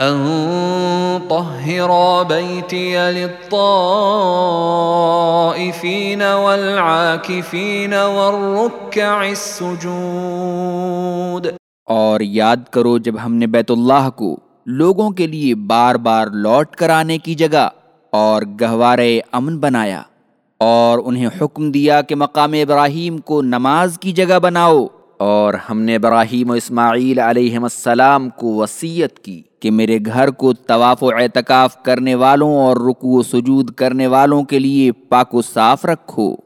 أَن طَهِّرَا بَيْتِيَ لِلطَّائِفِينَ وَالْعَاكِفِينَ وَالرُّكَّعِ اور یاد کرو جب ہم نے بیت اللہ کو لوگوں کے لیے بار بار لوٹ کر آنے کی جگہ اور گہوارے امن بنایا اور انہیں حکم دیا کہ مقام ابراہیم کو نماز کی جگہ بناؤ۔ اور ہم نے ابراہیم و اسماعیل علیہ السلام کو وصیت کی کہ میرے گھر کو طواف و اعتکاف کرنے والوں اور رکوع و سجود کرنے والوں کے لیے پاک و صاف رکھو۔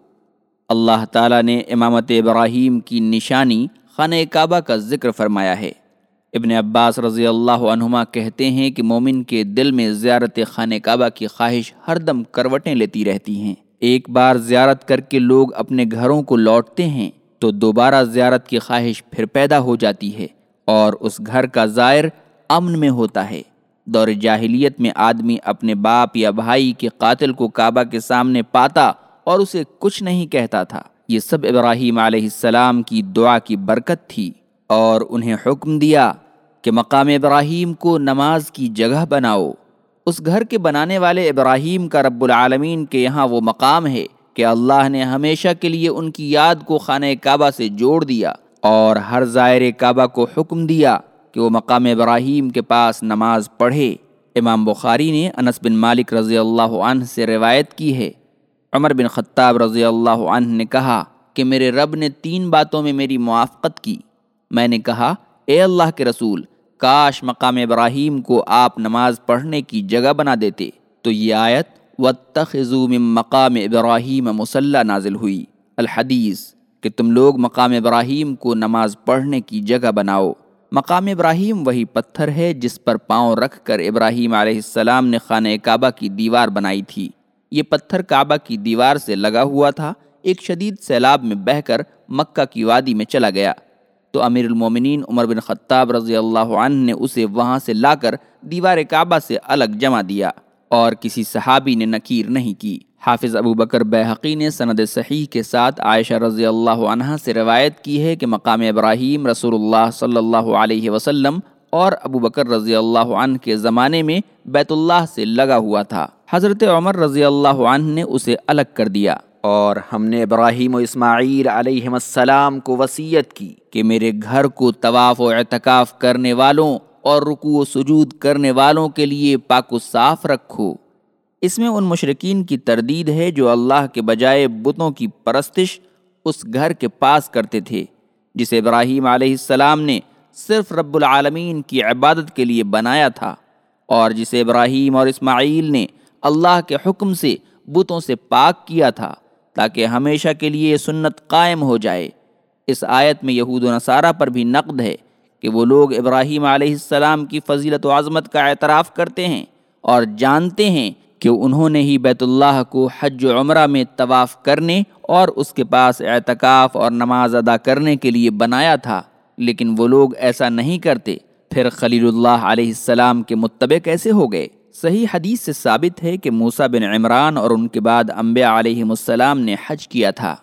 اللہ تعالیٰ نے امامت ابراہیم کی نشانی خانہ کعبہ کا ذکر فرمایا ہے۔ ابن عباس رضی اللہ عنہما کہتے ہیں کہ مومن کے دل میں زیارت خانہ کعبہ کی خواہش ہر دم کروٹیں لیتی رہتی ہیں۔ ایک بار زیارت کر کے لوگ اپنے گھروں کو لوٹتے ہیں۔ تو دوبارہ زیارت کی خواہش پھر پیدا ہو جاتی ہے اور اس گھر کا زائر امن میں ہوتا ہے۔ دور جاہلیت میں آدمی اپنے باپ یا بھائی کے قاتل کو کعبہ کے سامنے پاتا اور اسے کچھ نہیں کہتا تھا۔ یہ سب ابراہیم علیہ السلام کی دعا کی برکت تھی اور انہیں حکم دیا کہ مقام ابراہیم کو نماز کی جگہ بناؤ۔ اس گھر کے بنانے والے ابراہیم کا رب العالمین کے یہاں وہ مقام ہے۔ کہ اللہ نے ہمیشہ کے لیے ان کی یاد کو خانہ کعبہ سے جوڑ دیا اور ہر زائر کعبہ کو حکم دیا کہ وہ مقام ابراہیم کے پاس نماز پڑھے۔ امام بخاری نے انس بن مالک رضی اللہ عنہ سے روایت کی ہے۔ عمر بن خطاب رضی اللہ عنہ نے کہا کہ میرے رب نے تین باتوں میں میری موافقت کی۔ میں نے کہا، اے اللہ کے رسول، کاش مقام ابراہیم کو آپ نماز پڑھنے کی جگہ بنا دیتے۔ تو یہ آیت مِن مقام ابراہیم مسلح نازل ہوئی۔ الحدیث کہ تم لوگ مقام ابراہیم کو نماز پڑھنے کی جگہ بناؤ۔ مقام ابراہیم وہی پتھر ہے جس پر پاؤں رکھ کر ابراہیم علیہ السلام نے خانہ کعبہ کی دیوار بنائی تھی۔ یہ پتھر کعبہ کی دیوار سے لگا ہوا تھا۔ ایک شدید سیلاب میں بہہ کر مکہ کی وادی میں چلا گیا۔ تو امیر المومنین عمر بن خطاب رضی اللہ عنہ نے اسے وہاں سے لا کر دیوار کعبہ سے الگ جمع دیا۔ اور کسی صحابی نے نکیر نہیں کی۔ حافظ ابو بکر بحقی نے سند صحیح کے ساتھ عائشہ رضی اللہ عنہ سے روایت کی ہے کہ مقام ابراہیم رسول اللہ صلی اللہ علیہ وسلم اور ابو بکر رضی اللہ عنہ کے زمانے میں بیت اللہ سے لگا ہوا تھا۔ حضرت عمر رضی اللہ عنہ نے اسے الگ کر دیا اور ہم نے ابراہیم و اسماعیل علیہ السلام کو وصیت کی کہ میرے گھر کو طواف و اعتکاف کرنے والوں اور رکوع و سجود کرنے والوں کے لیے پاک و صاف رکھو۔ اس میں ان مشرقین کی تردید ہے جو اللہ کے بجائے بتوں کی پرستش اس گھر کے پاس کرتے تھے، جسے ابراہیم علیہ السلام نے صرف رب العالمین کی عبادت کے لیے بنایا تھا، اور جسے ابراہیم اور اسماعیل نے اللہ کے حکم سے بتوں سے پاک کیا تھا، تاکہ ہمیشہ کے لیے سنت قائم ہو جائے۔ اس آیت میں یہود و نصارہ پر بھی نقد ہے کہ وہ لوگ ابراہیم علیہ السلام کی فضیلت و عظمت کا اعتراف کرتے ہیں اور جانتے ہیں کہ انہوں نے ہی بیت اللہ کو حج و عمرہ میں طواف کرنے اور اس کے پاس اعتکاف اور نماز ادا کرنے کے لیے بنایا تھا، لیکن وہ لوگ ایسا نہیں کرتے۔ پھر خلیل اللہ علیہ السلام کے متبع کیسے ہو گئے؟ صحیح حدیث سے ثابت ہے کہ موسیٰ بن عمران اور ان کے بعد انبیاء علیہ السلام نے حج کیا تھا۔